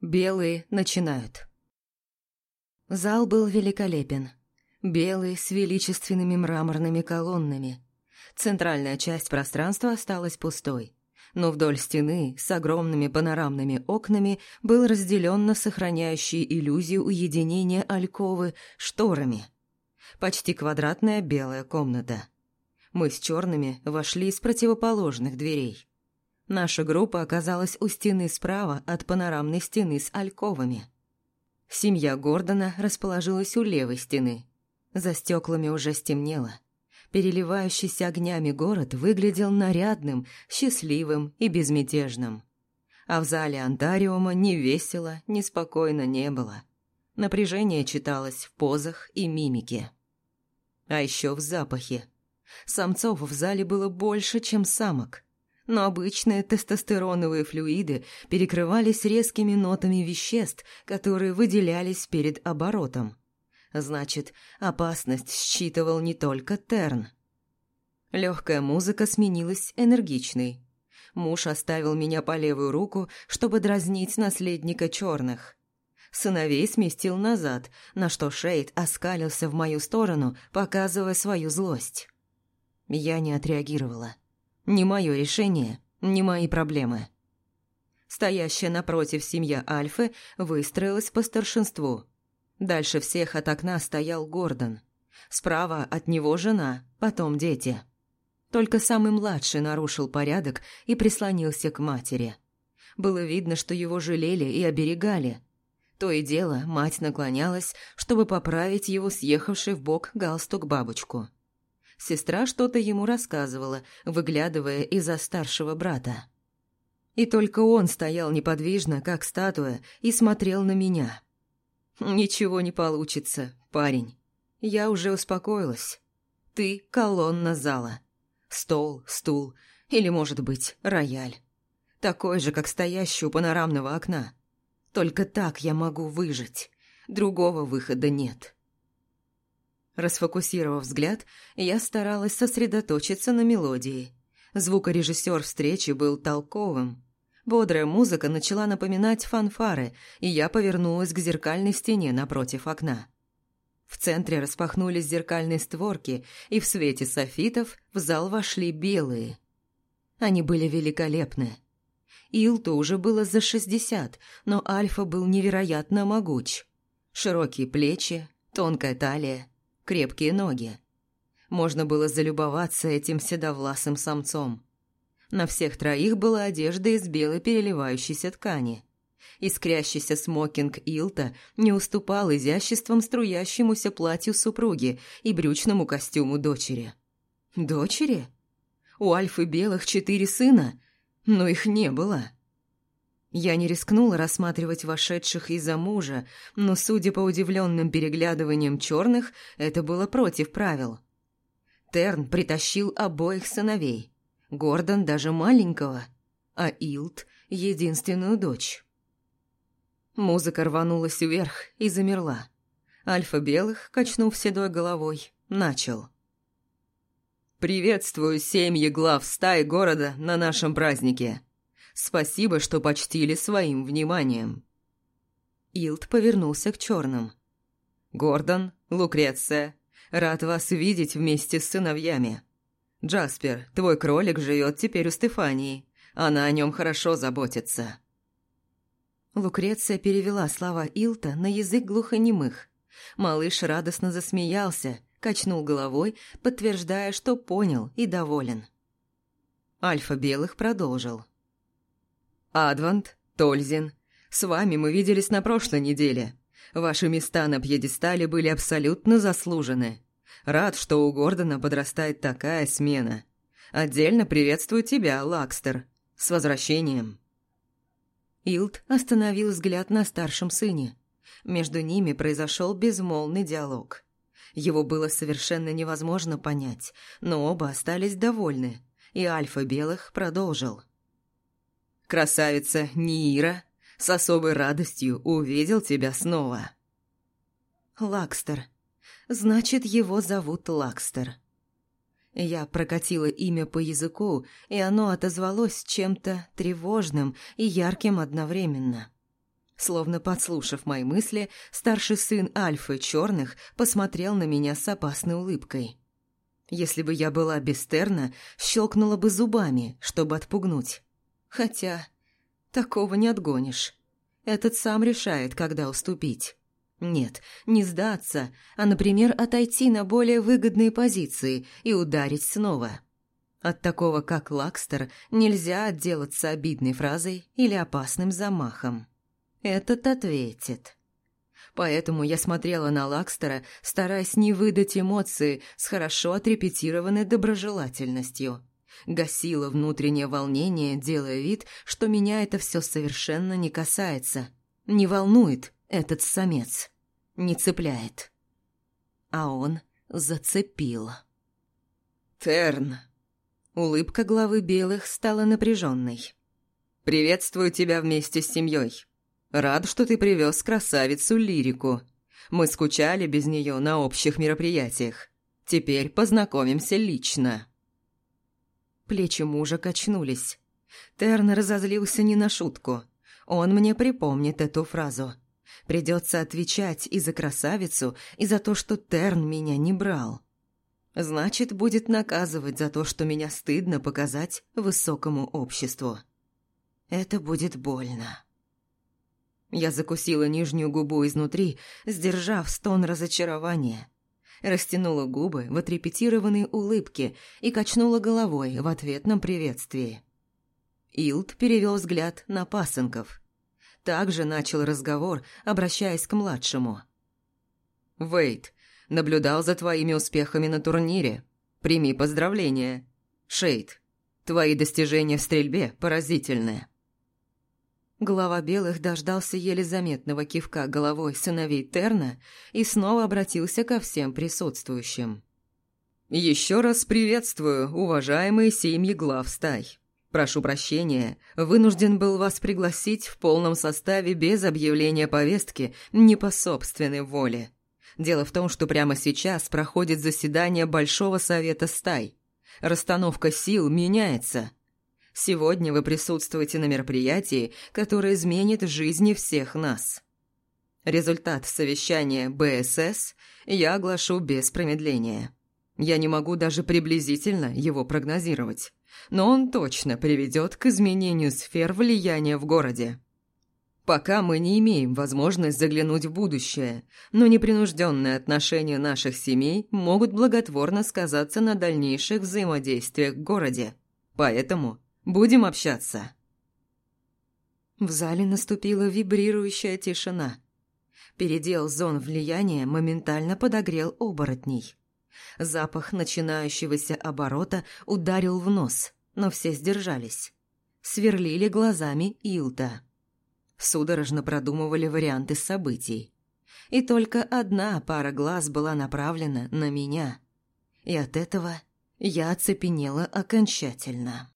Белые начинают. Зал был великолепен. Белый, с величественными мраморными колоннами. Центральная часть пространства осталась пустой, но вдоль стены с огромными панорамными окнами был разделен на сохраняющие иллюзию уединения альковы шторами. Почти квадратная белая комната. Мы с черными вошли из противоположных дверей. Наша группа оказалась у стены справа от панорамной стены с альковами. Семья Гордона расположилась у левой стены. За стеклами уже стемнело. Переливающийся огнями город выглядел нарядным, счастливым и безмятежным. А в зале Антариума ни весело, ни спокойно не было. Напряжение читалось в позах и мимике. А еще в запахе. Самцов в зале было больше, чем самок – но обычные тестостероновые флюиды перекрывались резкими нотами веществ, которые выделялись перед оборотом. Значит, опасность считывал не только Терн. Легкая музыка сменилась энергичной. Муж оставил меня по левую руку, чтобы дразнить наследника черных. Сыновей сместил назад, на что Шейд оскалился в мою сторону, показывая свою злость. Я не отреагировала. Не мое решение, не мои проблемы. Стоящая напротив семья Альфы выстроилась по старшинству. Дальше всех от окна стоял Гордон. Справа от него жена, потом дети. Только самый младший нарушил порядок и прислонился к матери. Было видно, что его жалели и оберегали. То и дело мать наклонялась, чтобы поправить его съехавший в бок галстук бабочку. Сестра что-то ему рассказывала, выглядывая из-за старшего брата. И только он стоял неподвижно, как статуя, и смотрел на меня. «Ничего не получится, парень. Я уже успокоилась. Ты – колонна зала. Стол, стул или, может быть, рояль. Такой же, как стоящий у панорамного окна. Только так я могу выжить. Другого выхода нет». Расфокусировав взгляд, я старалась сосредоточиться на мелодии. Звукорежиссер встречи был толковым. Бодрая музыка начала напоминать фанфары, и я повернулась к зеркальной стене напротив окна. В центре распахнулись зеркальные створки, и в свете софитов в зал вошли белые. Они были великолепны. Илту уже было за шестьдесят, но Альфа был невероятно могуч. Широкие плечи, тонкая талия, крепкие ноги. Можно было залюбоваться этим седовласым самцом. На всех троих была одежда из белой переливающейся ткани. Искрящийся смокинг Илта не уступал изяществом струящемуся платью супруги и брючному костюму дочери. Дочери? У Альфы Белых четыре сына, но их не было. Я не рискнула рассматривать вошедших из-за мужа, но, судя по удивленным переглядываниям черных, это было против правил. Терн притащил обоих сыновей, Гордон даже маленького, а Илт — единственную дочь. Музыка рванулась вверх и замерла. Альфа Белых, качнув седой головой, начал. «Приветствую семьи глав стаи города на нашем празднике!» Спасибо, что почтили своим вниманием». Илд повернулся к черным. «Гордон, Лукреция, рад вас видеть вместе с сыновьями. Джаспер, твой кролик живет теперь у Стефании. Она о нем хорошо заботится». Лукреция перевела слова Илта на язык глухонемых. Малыш радостно засмеялся, качнул головой, подтверждая, что понял и доволен. Альфа Белых продолжил. «Адвант, Тользин, с вами мы виделись на прошлой неделе. Ваши места на пьедестале были абсолютно заслужены. Рад, что у Гордона подрастает такая смена. Отдельно приветствую тебя, Лакстер. С возвращением!» Илд остановил взгляд на старшем сыне. Между ними произошел безмолвный диалог. Его было совершенно невозможно понять, но оба остались довольны, и Альфа Белых продолжил – Красавица Нира с особой радостью увидел тебя снова. Лакстер. Значит, его зовут Лакстер. Я прокатила имя по языку, и оно отозвалось чем-то тревожным и ярким одновременно. Словно подслушав мои мысли, старший сын Альфы Черных посмотрел на меня с опасной улыбкой. Если бы я была бестерна, щелкнула бы зубами, чтобы отпугнуть. Хотя такого не отгонишь. Этот сам решает, когда уступить. Нет, не сдаться, а, например, отойти на более выгодные позиции и ударить снова. От такого, как Лакстер, нельзя отделаться обидной фразой или опасным замахом. Этот ответит. Поэтому я смотрела на Лакстера, стараясь не выдать эмоции с хорошо отрепетированной доброжелательностью. Гасила внутреннее волнение, делая вид, что меня это все совершенно не касается. Не волнует этот самец. Не цепляет. А он зацепил. «Терн!» Улыбка главы белых стала напряженной. «Приветствую тебя вместе с семьей. Рад, что ты привез красавицу Лирику. Мы скучали без нее на общих мероприятиях. Теперь познакомимся лично». Плечи мужа качнулись. Терн разозлился не на шутку. Он мне припомнит эту фразу. Придется отвечать и за красавицу, и за то, что Терн меня не брал. Значит, будет наказывать за то, что меня стыдно показать высокому обществу. Это будет больно. Я закусила нижнюю губу изнутри, сдержав стон разочарования. Растянула губы в отрепетированной улыбке и качнула головой в ответном приветствии. Илд перевел взгляд на пасынков. Также начал разговор, обращаясь к младшему. «Вейт, наблюдал за твоими успехами на турнире. Прими поздравления. Шейд, твои достижения в стрельбе поразительные». Глава белых дождался еле заметного кивка головой сыновей Терна и снова обратился ко всем присутствующим. «Еще раз приветствую, уважаемые семьи глав стай. Прошу прощения, вынужден был вас пригласить в полном составе без объявления повестки не по собственной воле. Дело в том, что прямо сейчас проходит заседание Большого Совета Стай. Расстановка сил меняется». Сегодня вы присутствуете на мероприятии, которое изменит жизни всех нас. Результат совещания БСС я оглашу без промедления. Я не могу даже приблизительно его прогнозировать, но он точно приведет к изменению сфер влияния в городе. Пока мы не имеем возможность заглянуть в будущее, но непринужденные отношения наших семей могут благотворно сказаться на дальнейших взаимодействиях в городе. Поэтому Будем общаться». В зале наступила вибрирующая тишина. Передел зон влияния моментально подогрел оборотней. Запах начинающегося оборота ударил в нос, но все сдержались. Сверлили глазами Илта. Судорожно продумывали варианты событий. И только одна пара глаз была направлена на меня. И от этого я оцепенела окончательно.